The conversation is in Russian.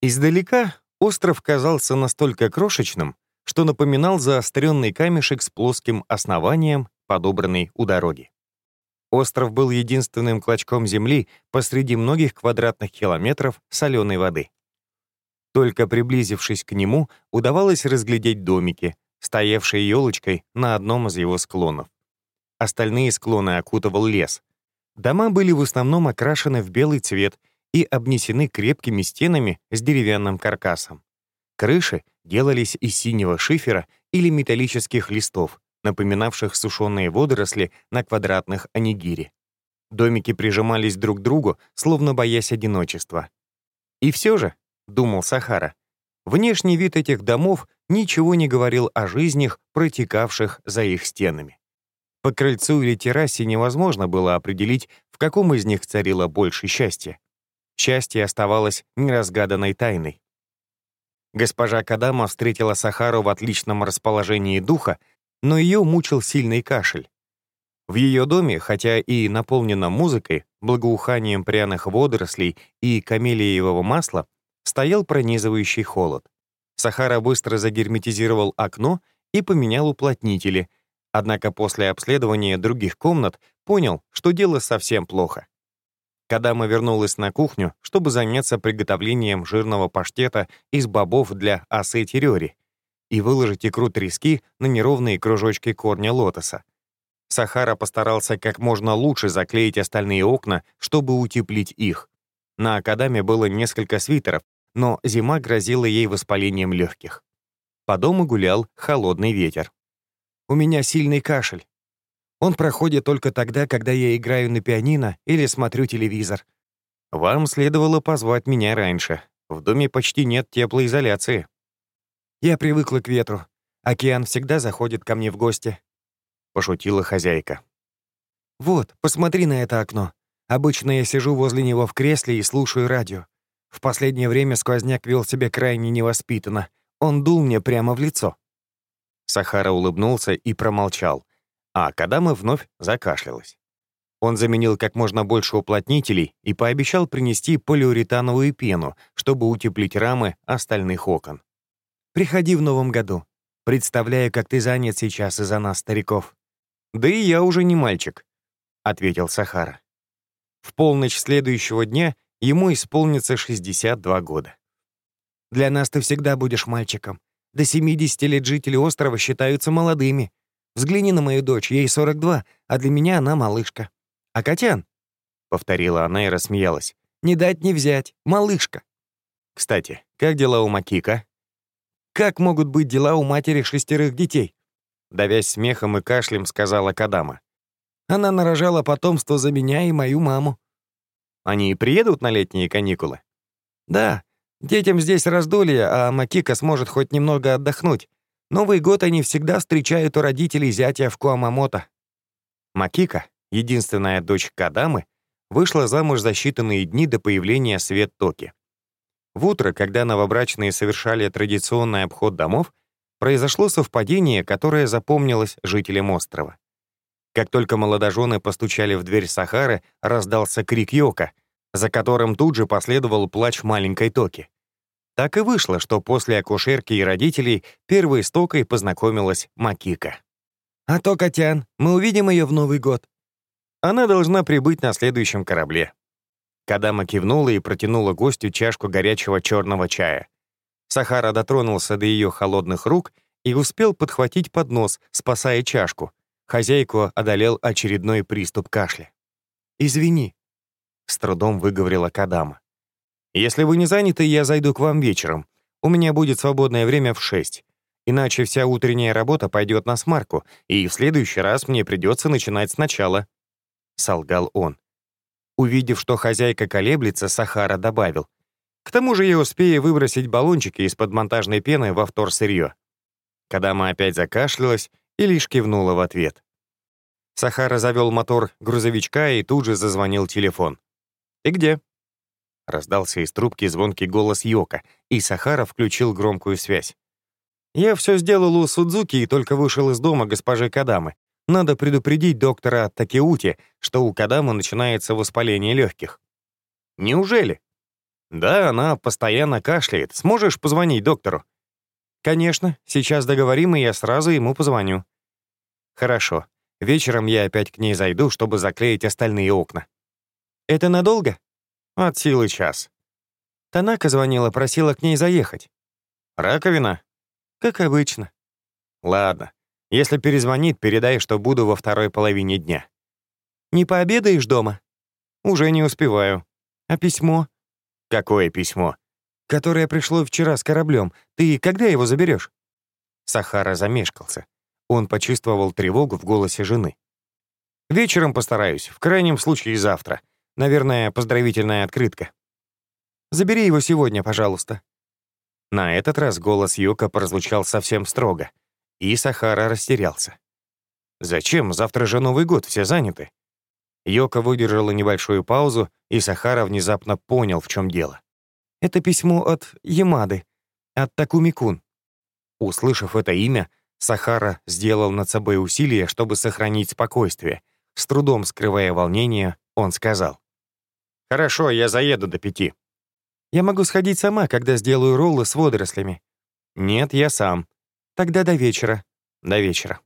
Издалека остров казался настолько крошечным, что напоминал заостренный камешек с плоским основанием, подобранный у дороги. Остров был единственным клочком земли посреди многих квадратных километров соленой воды. Только приблизившись к нему, удавалось разглядеть домики, стоявшие елочкой на одном из его склонов. Остальные склоны окутывал лес. Дома были в основном окрашены в белый цвет и обнесены крепкими стенами с деревянным каркасом. Крыши делались из синего шифера или металлических листов, напоминавших сушеные водоросли на квадратных анигири. Домики прижимались друг к другу, словно боясь одиночества. И все же, — думал Сахара, внешний вид этих домов ничего не говорил о жизнях, протекавших за их стенами. По крыльцу или террасе невозможно было определить, в каком из них царило больше счастья. Счастье оставалось неразгаданной тайной. Госпожа Кадама встретила Сахару в отличном расположенний духа, но ее мучил сильный кашель. В ее доме, хотя и наполненном музыкой, благоуханием пряных водорослей и камелиевого масла, стоял пронизывающий холод. Сахара быстро загерметизировал окно и поменял уплотнители, однако после обследования других комнат понял, что дело совсем плохо. Кадама вернулась на кухню, чтобы заняться приготовлением жирного паштета из бобов для асы терёри и выложить икру трески на неровные кружочки корня лотоса. Сахара постарался как можно лучше заклеить остальные окна, чтобы утеплить их. На Акадаме было несколько свитеров, но зима грозила ей воспалением легких. По дому гулял холодный ветер. «У меня сильный кашель. Он проходит только тогда, когда я играю на пианино или смотрю телевизор. Вам следовало позвать меня раньше. В доме почти нет теплоизоляции». «Я привыкла к ветру. Океан всегда заходит ко мне в гости», — пошутила хозяйка. «Вот, посмотри на это окно. Обычно я сижу возле него в кресле и слушаю радио. В последнее время сквозняк вел себя крайне невоспитанно. Он дул мне прямо в лицо». Сахара улыбнулся и промолчал, а Кадама вновь закашлялась. Он заменил как можно больше уплотнителей и пообещал принести полиуретановую пену, чтобы утеплить рамы остальных окон. Приходи в новом году. Представляю, как ты занят сейчас из-за нас, стариков». «Да и я уже не мальчик», — ответил Сахара. В полночь следующего дня ему исполнится 62 года. «Для нас ты всегда будешь мальчиком. До 70 лет жители острова считаются молодыми. Взгляни на мою дочь, ей 42, а для меня она малышка. А Катян?» — повторила она и рассмеялась. «Не дать не взять, малышка». «Кстати, как дела у Макика?» Как могут быть дела у матери шестерых детей?» Давясь смехом и кашлем, сказала Кадама. «Она нарожала потомство за меня и мою маму». «Они приедут на летние каникулы?» «Да, детям здесь раздолье, а Макика сможет хоть немного отдохнуть. Новый год они всегда встречают у родителей зятя в Куамамото». Макика, единственная дочь Кадамы, вышла замуж за считанные дни до появления Свет Токи. В утро, когда новобрачные совершали традиционный обход домов, произошло совпадение, которое запомнилось жителям острова. Как только молодожены постучали в дверь Сахары, раздался крик Йока, за которым тут же последовал плач маленькой Токи. Так и вышло, что после акушерки и родителей первой с Токой познакомилась Макика. «А то, Котян, мы увидим ее в Новый год». Она должна прибыть на следующем корабле. Кадама кивнула и протянула гостю чашку горячего черного чая. Сахара дотронулся до ее холодных рук и успел подхватить поднос, спасая чашку. Хозяйку одолел очередной приступ кашля. «Извини», — с трудом выговорила Кадама. «Если вы не заняты, я зайду к вам вечером. У меня будет свободное время в шесть. Иначе вся утренняя работа пойдет на смарку, и в следующий раз мне придется начинать сначала», — солгал он. Увидев, что хозяйка колеблется, Сахара добавил. «К тому же я успею выбросить баллончики из-под монтажной пены во вторсырье». Кадама опять закашлялась и лишь кивнула в ответ. Сахара завел мотор грузовичка и тут же зазвонил телефон. «И где?» Раздался из трубки звонкий голос Йока, и Сахара включил громкую связь. «Я все сделал у Судзуки и только вышел из дома госпожи Кадамы. Надо предупредить доктора Такеути, что у Кадама начинается воспаление легких. Неужели? «Да, она постоянно кашляет. Сможешь позвонить доктору?» «Конечно. Сейчас договорим, и я сразу ему позвоню». «Хорошо. Вечером я опять к ней зайду, чтобы заклеить остальные окна». «Это надолго?» «От силы час». Танака звонила, просила к ней заехать. «Раковина?» «Как обычно». «Ладно. Если перезвонит, передай, что буду во второй половине дня». «Не пообедаешь дома?» «Уже не успеваю». «А письмо?» «Какое письмо?» «Которое пришло вчера с кораблем. Ты когда его заберешь?» Сахара замешкался. Он почувствовал тревогу в голосе жены. «Вечером постараюсь, в крайнем случае завтра. Наверное, поздравительная открытка». «Забери его сегодня, пожалуйста». На этот раз голос Йока прозвучал совсем строго, и Сахара растерялся. «Зачем? Завтра же Новый год, все заняты». Йока выдержала небольшую паузу, и Сахара внезапно понял, в чем дело. «Это письмо от Ямады, от Такумикун». Услышав это имя, Сахара сделал над собой усилие, чтобы сохранить спокойствие. С трудом скрывая волнение, он сказал. «Хорошо, я заеду до пяти». «Я могу сходить сама, когда сделаю роллы с водорослями». «Нет, я сам». «Тогда до вечера». «До вечера».